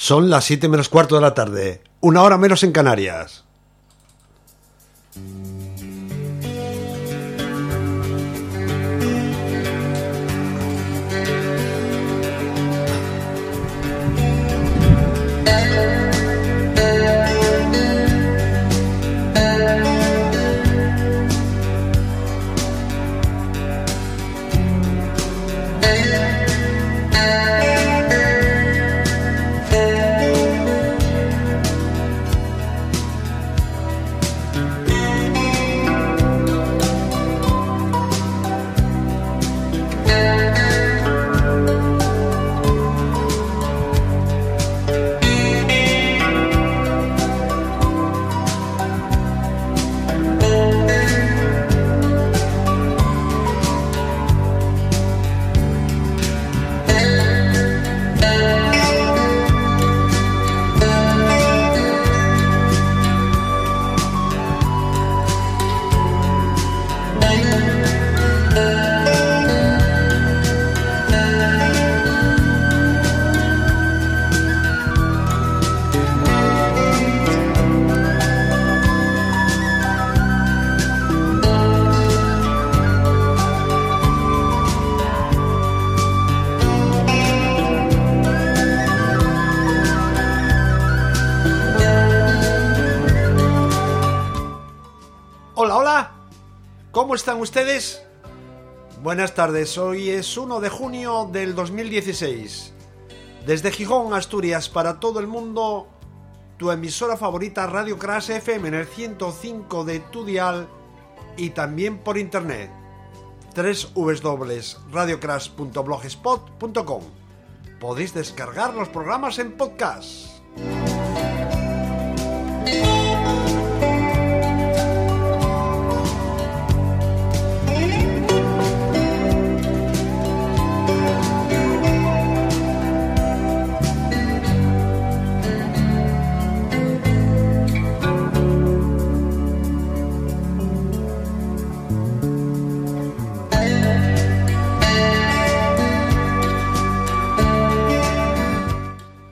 Son las 7 menos cuarto de la tarde, una hora menos en Canarias. Tardes, hoy es 1 de junio del 2016. Desde Gijón, Asturias, para todo el mundo, tu emisora favorita Radio Crash FM en el 105 de tu dial y también por internet. www.radiocrash.blogspot.com Podéis descargar los programas en podcast.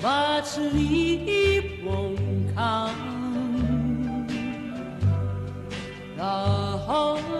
But sleep won't come the whole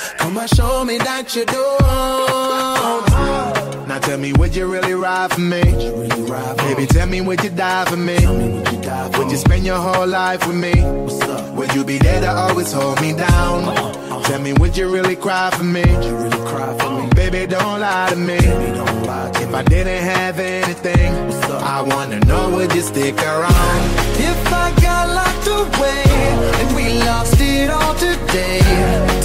And show me that you don't. Now tell me, would you really ride for me? Baby, tell me, would you die for me? Would you spend your whole life with me? Would you be there to always hold me down? Tell me, would you really cry for me? Baby, don't lie to me. If I didn't have anything, I wanna know, would you stick around? If I got locked away and we lost it all today,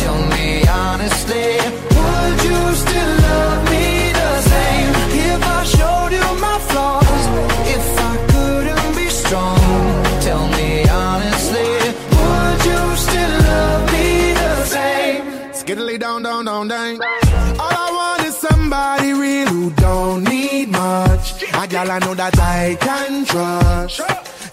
tell me honestly, would you still love me the same? If I showed you my flaws, if I couldn't be strong, tell me honestly, would you still love me the same? Skiddly down, down, down, down. All I want is somebody real who don't need much. A gal I know that I can trust.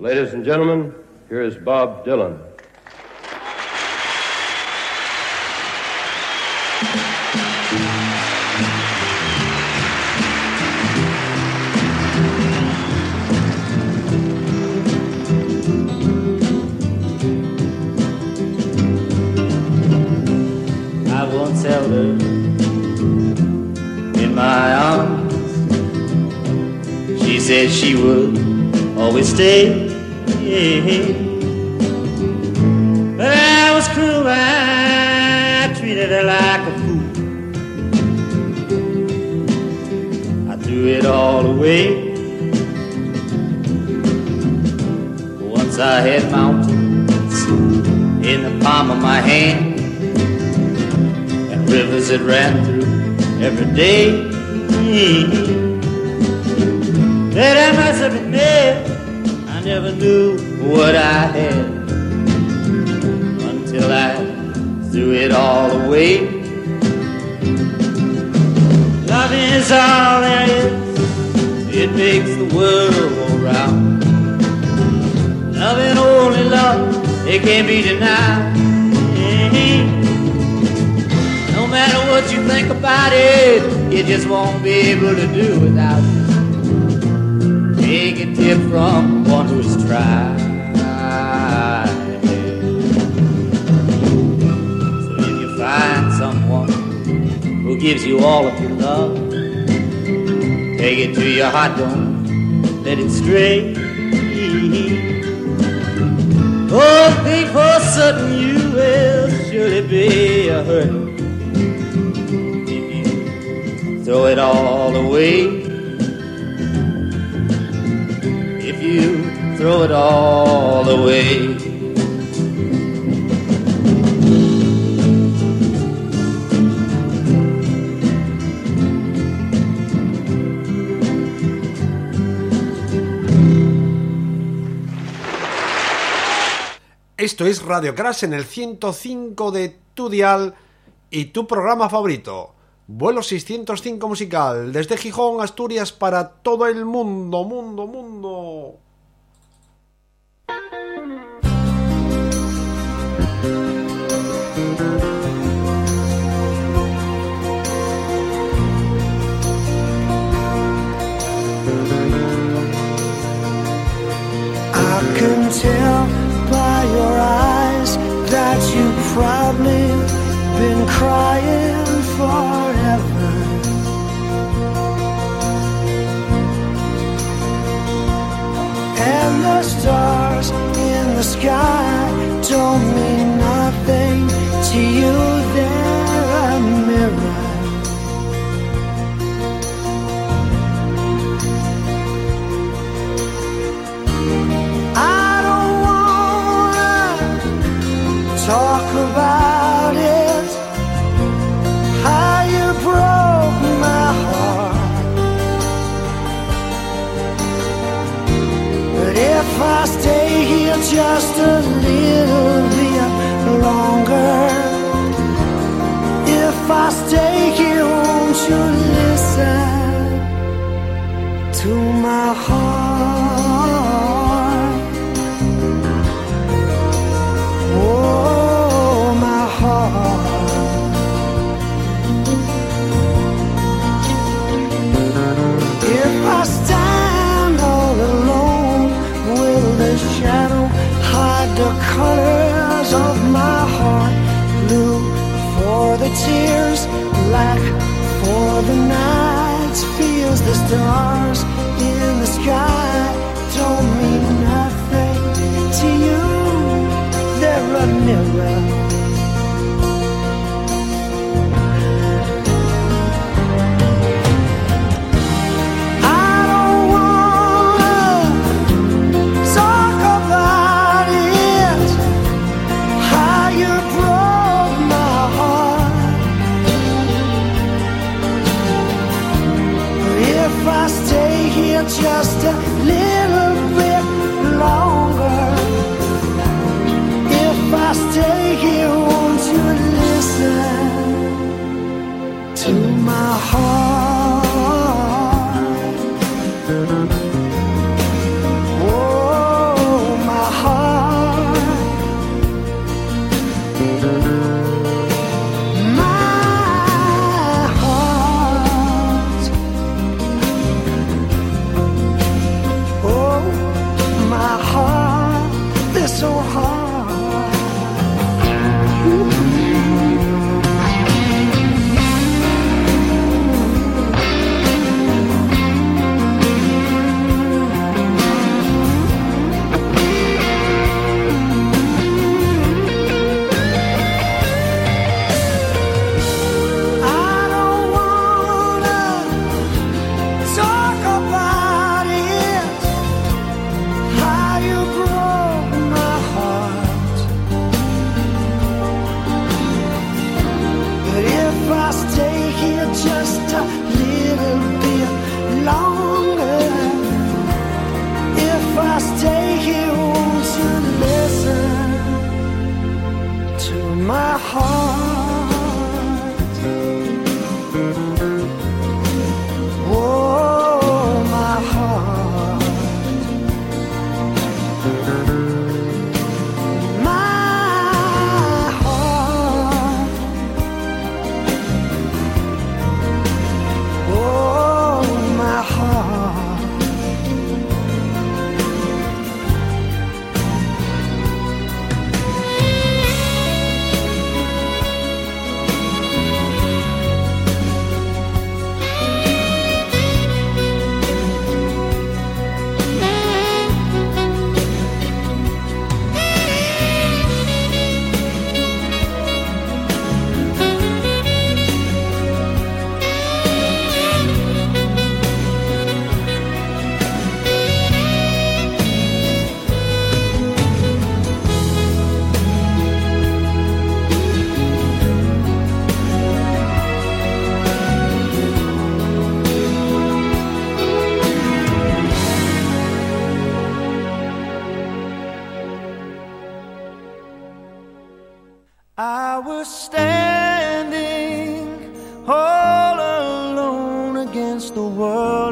Ladies and gentlemen, here is Bob Dylan. in my arms. She said she would always stay but I was cruel, I treated her like a fool. I threw it all away. Once I had mountains in the palm of my hand and rivers that ran through every day. just won't be able to do without you. Take a tip from one who's tried. So if you find someone who gives you all of your love, take it to your heart, don't let it stray. Oh, think for certain you will surely be a hurting. the way. If you throw it all away. Esto es Radio Crash en el 105 de tu dial y tu programa favorito. Vuelo 605 musical, desde Gijón, Asturias, para todo el mundo, mundo, mundo. I can tell by your eyes that you've probably been crying for the stars in the sky. Told me just a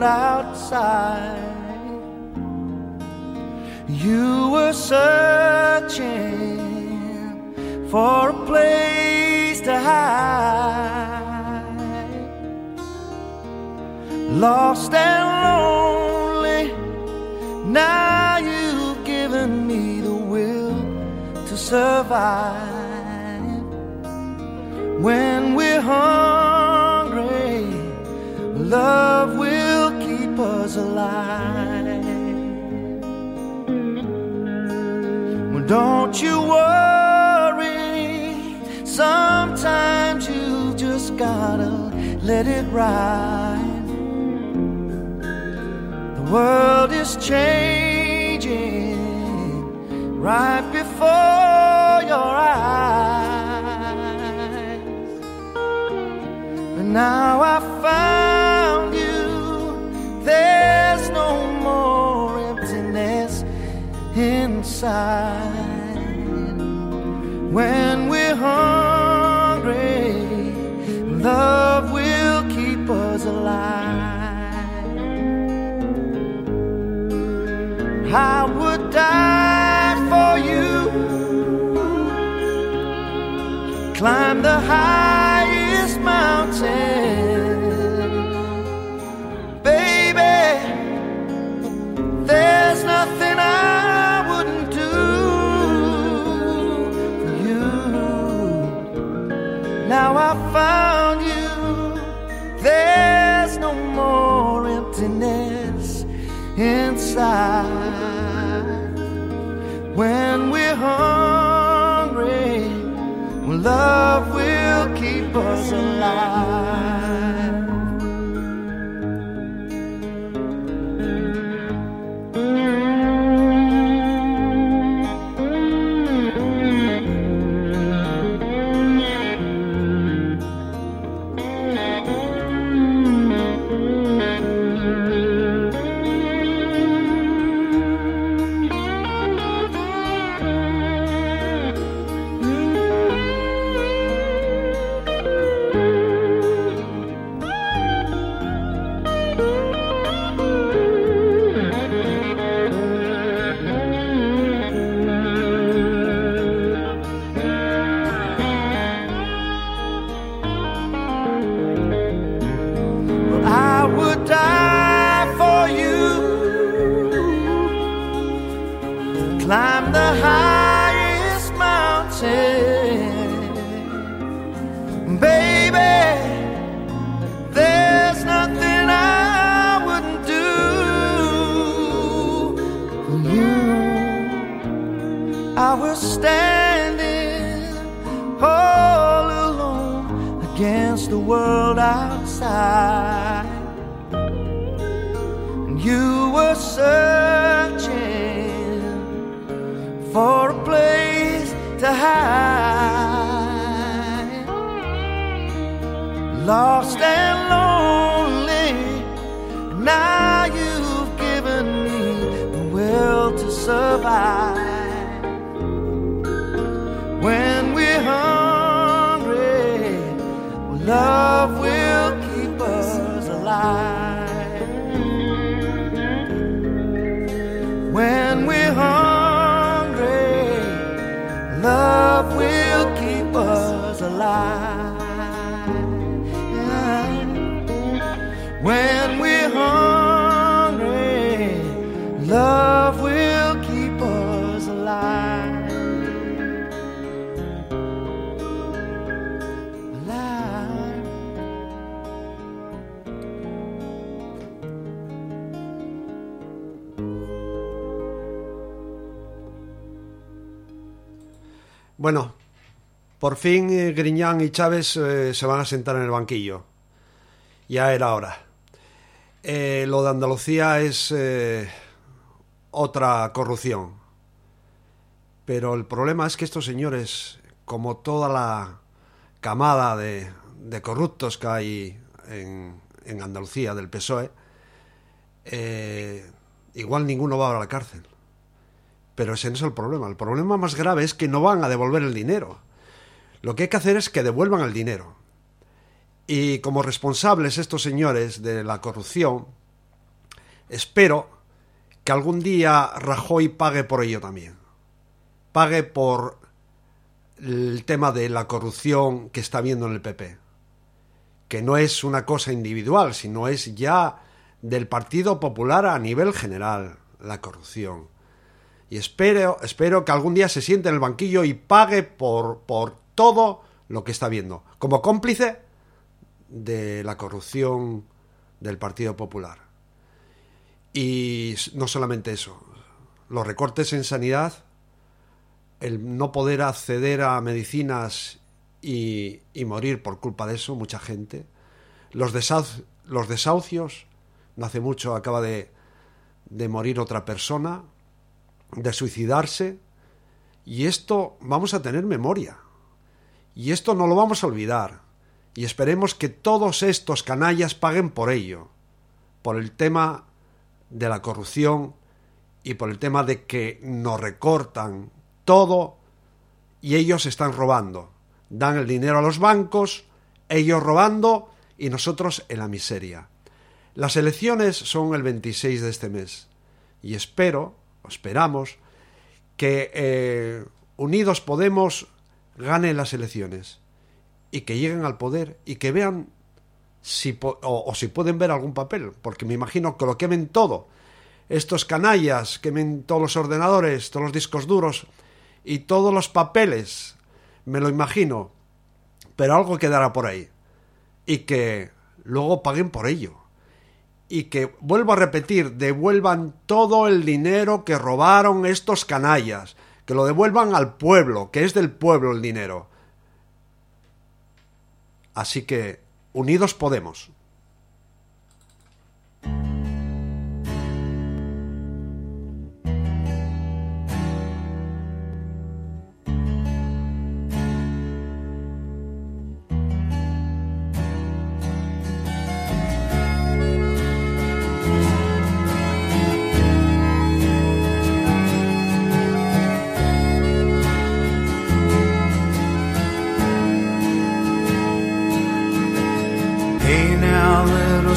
Outside, you were searching for a place to hide, lost and lonely. Now you've given me the will to survive. When we're hungry, love will us alive. Well, don't you worry. Sometimes you just gotta let it ride. The world is changing right before your eyes. But now I found When we're hungry, love will keep us alive. I would die for you, climb the highest inside. When we're hungry, love will keep us alive. Por fin eh, Griñán y Chávez eh, se van a sentar en el banquillo. Ya era hora. Eh, lo de Andalucía es otra corrupción. Pero el problema es que estos señores, como toda la camada de, corruptos que hay en, en Andalucía del PSOE, igual ninguno va a la cárcel. Pero ese no es el problema. El problema más grave es que no van a devolver el dinero. Lo que hay que hacer es que devuelvan el dinero. Y como responsables estos señores de la corrupción, espero que algún día Rajoy pague por ello también. Pague por el tema de la corrupción que está viendo en el PP. Que no es una cosa individual, sino es ya del Partido Popular a nivel general, la corrupción. Y espero, espero que algún día se siente en el banquillo y pague por, por todo lo que está viendo, como cómplice de la corrupción del Partido Popular. Y no solamente eso, los recortes en sanidad, el no poder acceder a medicinas y, y morir por culpa de eso, mucha gente, los, desau- los desahucios, no hace mucho acaba de, de morir otra persona, de suicidarse, y esto vamos a tener memoria, y esto no lo vamos a olvidar, y esperemos que todos estos canallas paguen por ello, por el tema de la corrupción y por el tema de que nos recortan todo y ellos están robando. Dan el dinero a los bancos, ellos robando y nosotros en la miseria. Las elecciones son el 26 de este mes y espero, esperamos, que eh, Unidos Podemos gane las elecciones y que lleguen al poder y que vean si po- o, o si pueden ver algún papel, porque me imagino que lo quemen todo. Estos canallas quemen todos los ordenadores, todos los discos duros y todos los papeles, me lo imagino, pero algo quedará por ahí y que luego paguen por ello. Y que, vuelvo a repetir, devuelvan todo el dinero que robaron estos canallas, que lo devuelvan al pueblo, que es del pueblo el dinero. Así que, unidos podemos.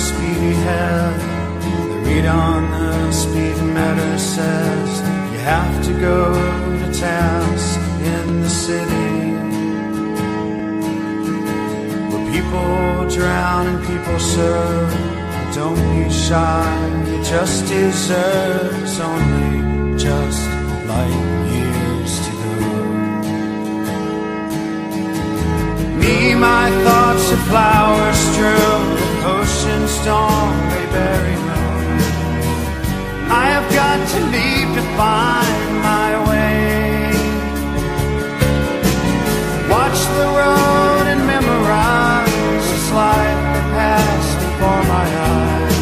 Speedy head. The read on the speed speedometer says you have to go to task in the city. Where people drown and people serve. Don't be shy, you just deserve only just light years to go. Me, my thoughts are flowers strewn, ocean storm, they bury me. I have got to leave to find my way. Watch the road and memorize the slide that passed before my eyes.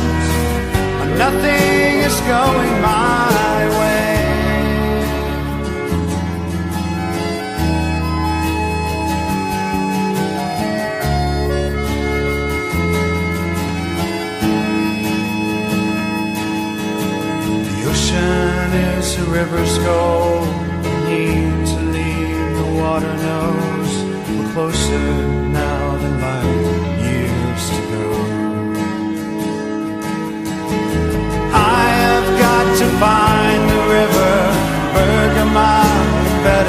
Nothing is going my a river's goal. Need to leave the water knows we're closer now than light years to go. I have got to find the river, Bergamot, Bedford.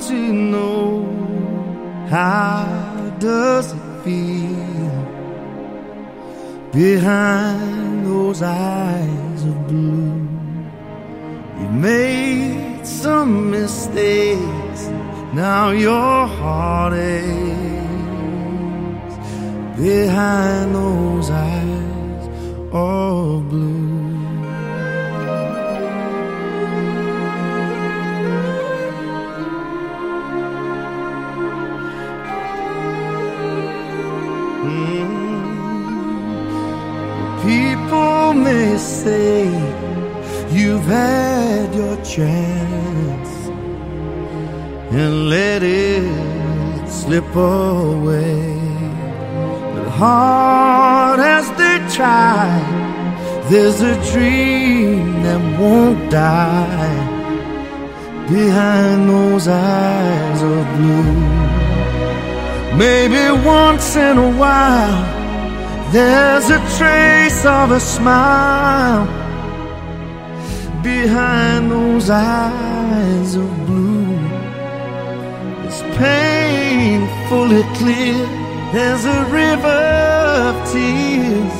To know how does it feel behind those eyes of blue. You made some mistakes, now your heart aches behind those eyes of blue. May say you've had your chance and let it slip away. But hard as they try, there's a dream that won't die behind those eyes of blue. Maybe once in a while there's a trace of a smile behind those eyes of blue. It's painfully clear there's a river of tears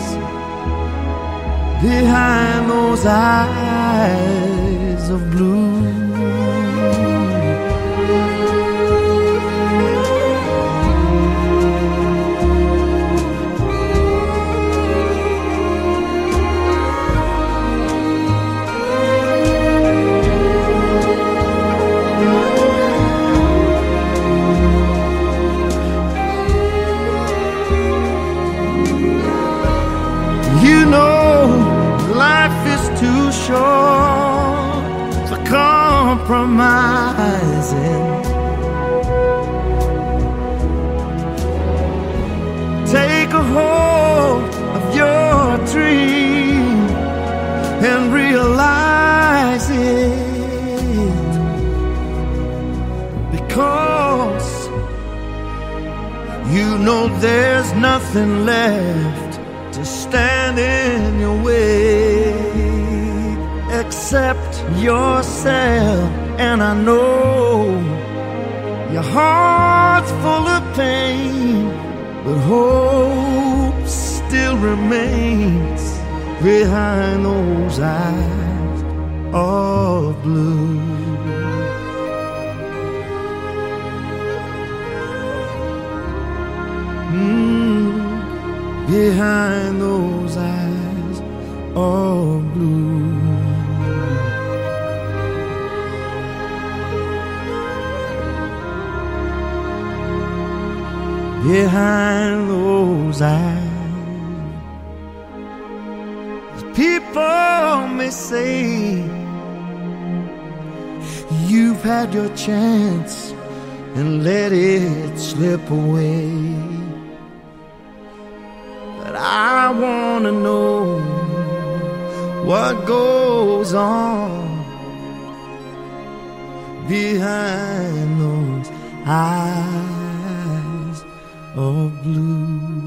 behind those eyes of blue. Compromising. Take a hold of your dream and realize it because you know there's nothing left to stand in your way except yourself. And I know your heart's full of pain, but hope still remains behind those eyes of blue. Mm, behind those eyes of blue. Behind those eyes, people may say you've had your chance and let it slip away. But I wanna know what goes on behind those eyes of blue.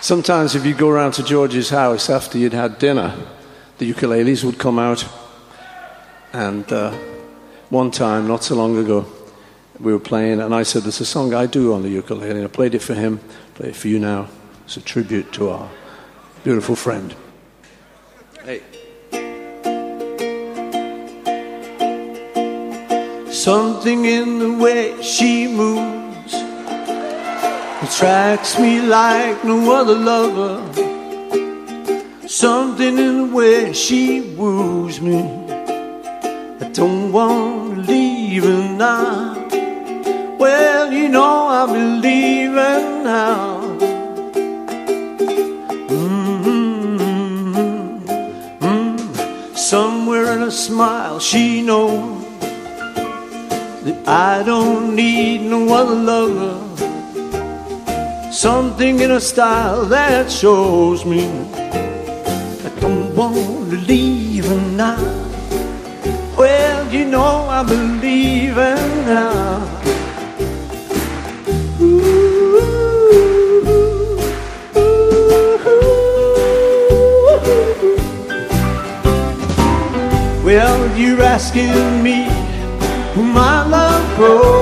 Sometimes, if you go around to George's house after you'd had dinner, the ukuleles would come out. And uh, one time, not so long ago, we were playing, and I said, There's a song I do on the ukulele. And I played it for him, play it for you now. It's a tribute to our beautiful friend. Hey. Something in the way she moves attracts me like no other lover. Something in the way she woos me. I don't want to leave her now. Well, you know I'm her now. Mm-hmm. Mm. Somewhere in a smile, she knows that I don't need no other lover. Something in her style that shows me I don't want to leave her now. Well, you know I believe her now. Asking me who my love grows.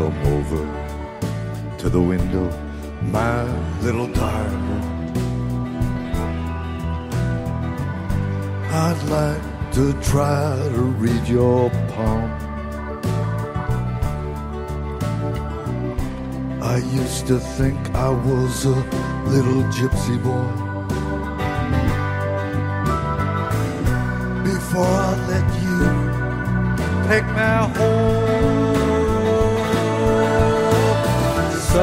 Over to the window, my little darling. I'd like to try to read your palm. I used to think I was a little gypsy boy. Before I let you take me home. So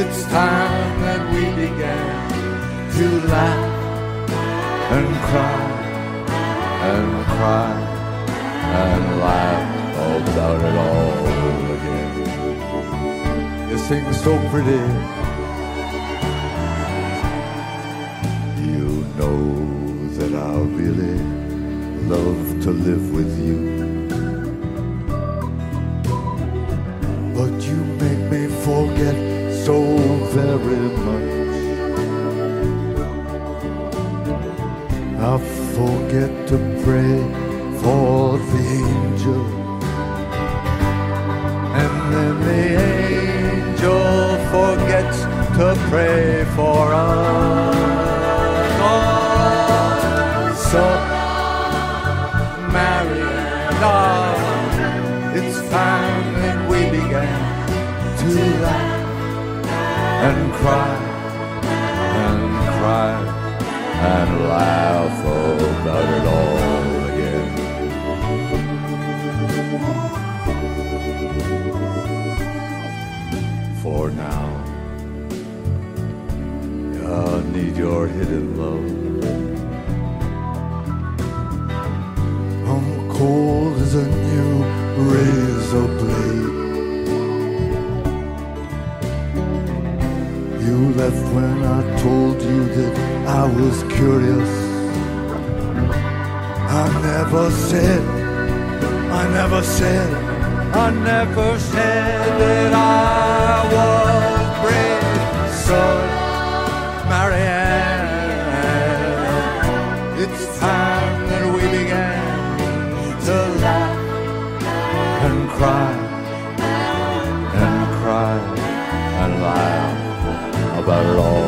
it's time that we began to laugh and cry and cry and laugh about it all again. You sing so pretty. You know that I really love to live with you. Forget to pray for the angel. And then the angel forgets to pray for us. So, Mary, darling, it's time that we began to laugh and cry need your hidden love. I'm cold as a new razor blade. You left when I told you that I was curious. I never said, I never said, I never said that I was brave. So, time that we began to laugh and cry and cry and laugh about it all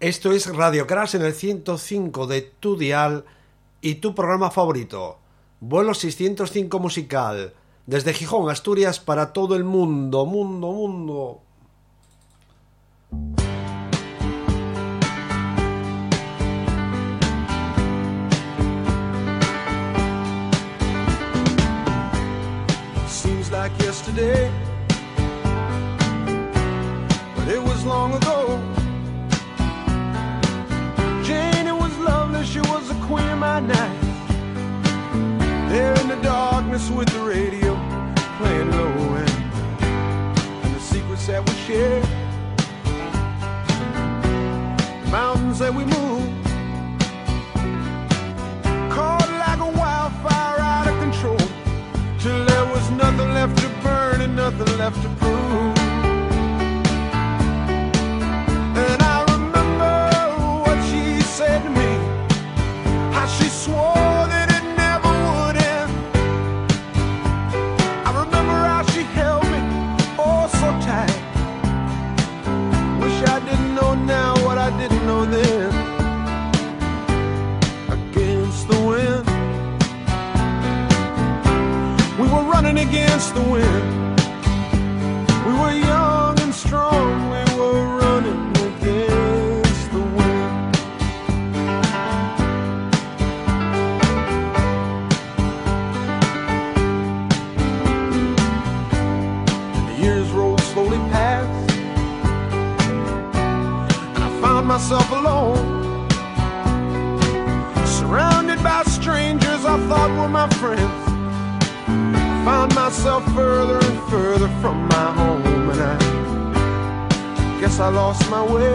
Esto es Radio Crash en el 105 de tu dial y tu programa favorito, Vuelo 605 Musical, desde Gijón, Asturias, para todo el mundo, mundo, mundo. Seems like yesterday, but it was long ago. Night. There in the darkness with the radio playing low end, and the secrets that we share. the mountains that we move. Caught like a wildfire out of control till there was nothing left to burn and nothing left to prove. Against the wind. We were young and strong. We were running against the wind. And the years rolled slowly past. And I found myself alone. Surrounded by strangers I thought were my friends found myself further and further from my home, and I guess I lost my way.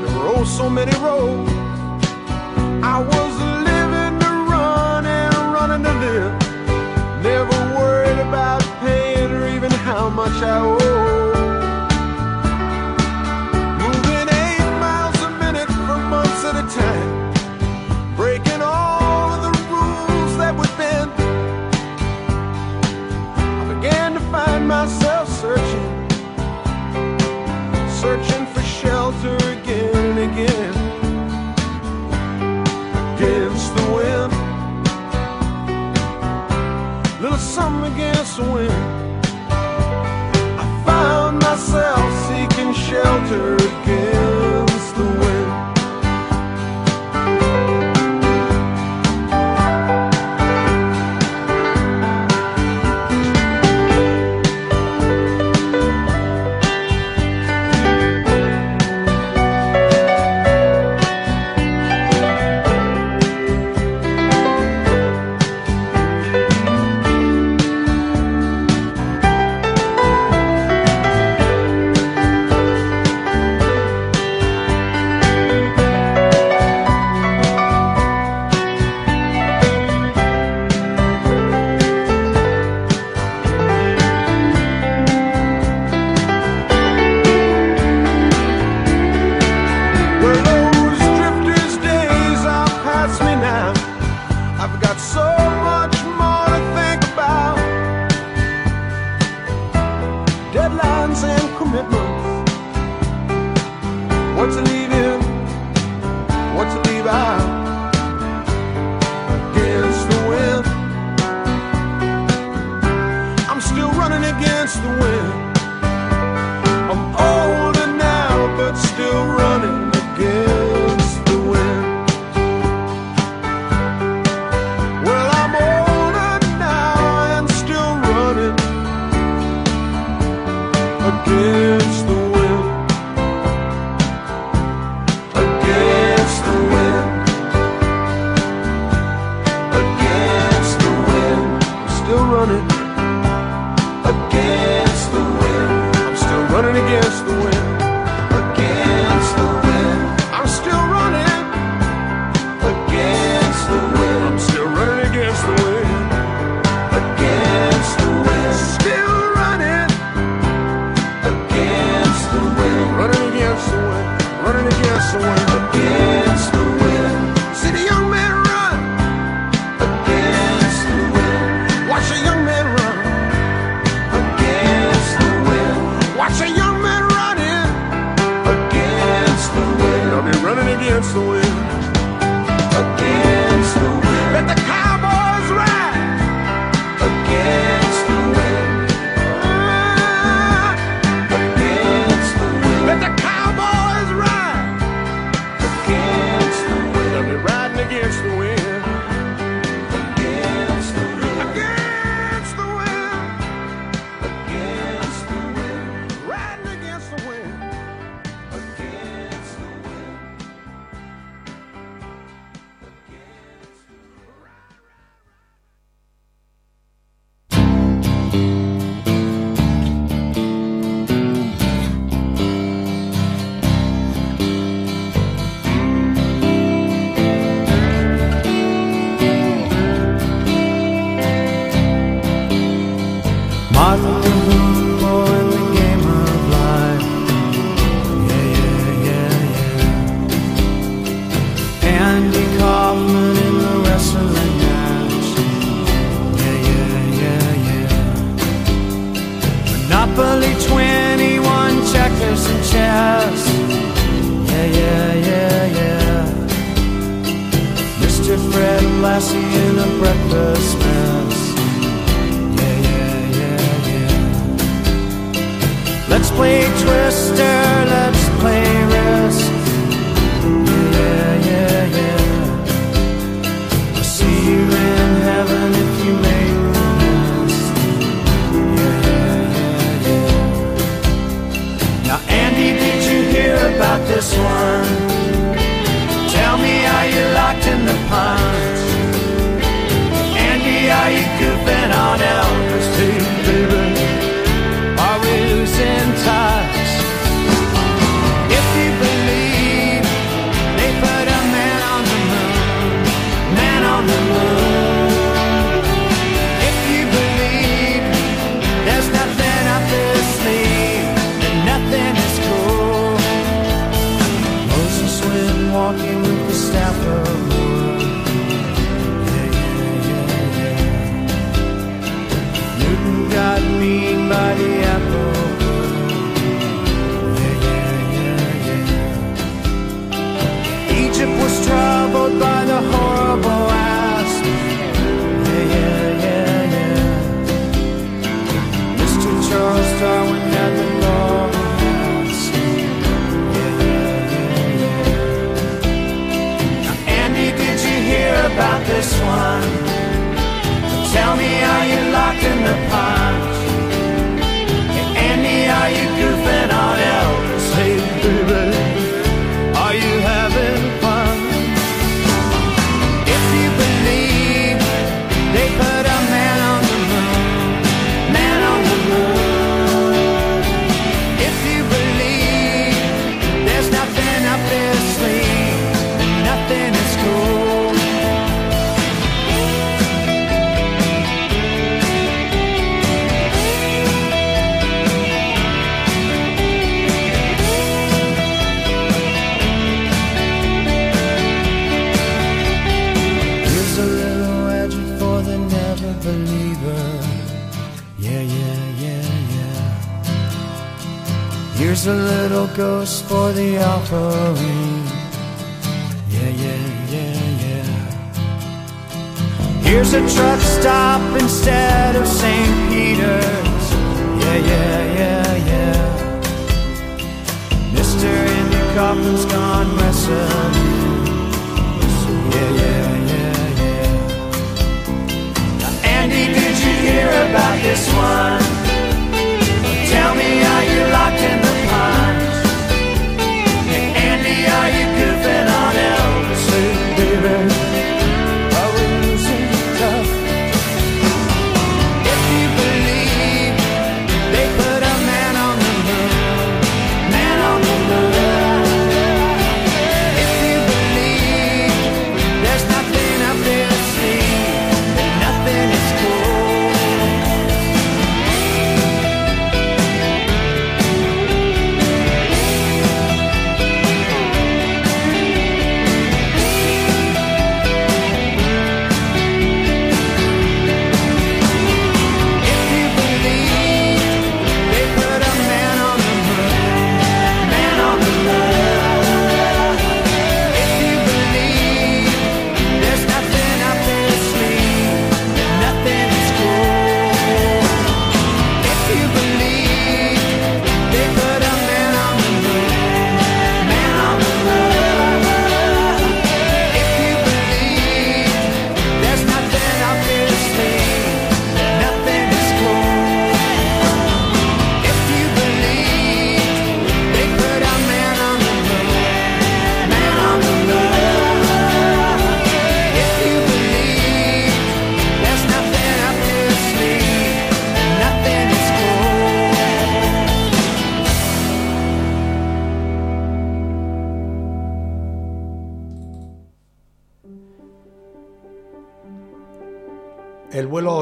There were oh so many roads. I was living to run and running to live. Never worried about paying or even how much I owe. Shelter and commitments. What to somebody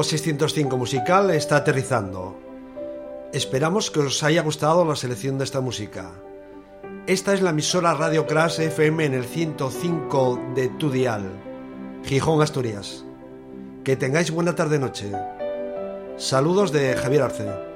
605 musical está aterrizando. Esperamos que os haya gustado la selección de esta música. Esta es la emisora Radio Crash FM en el 105 de tu dial, Gijón, Asturias. Que tengáis buena tarde-noche. Saludos de Javier Arce.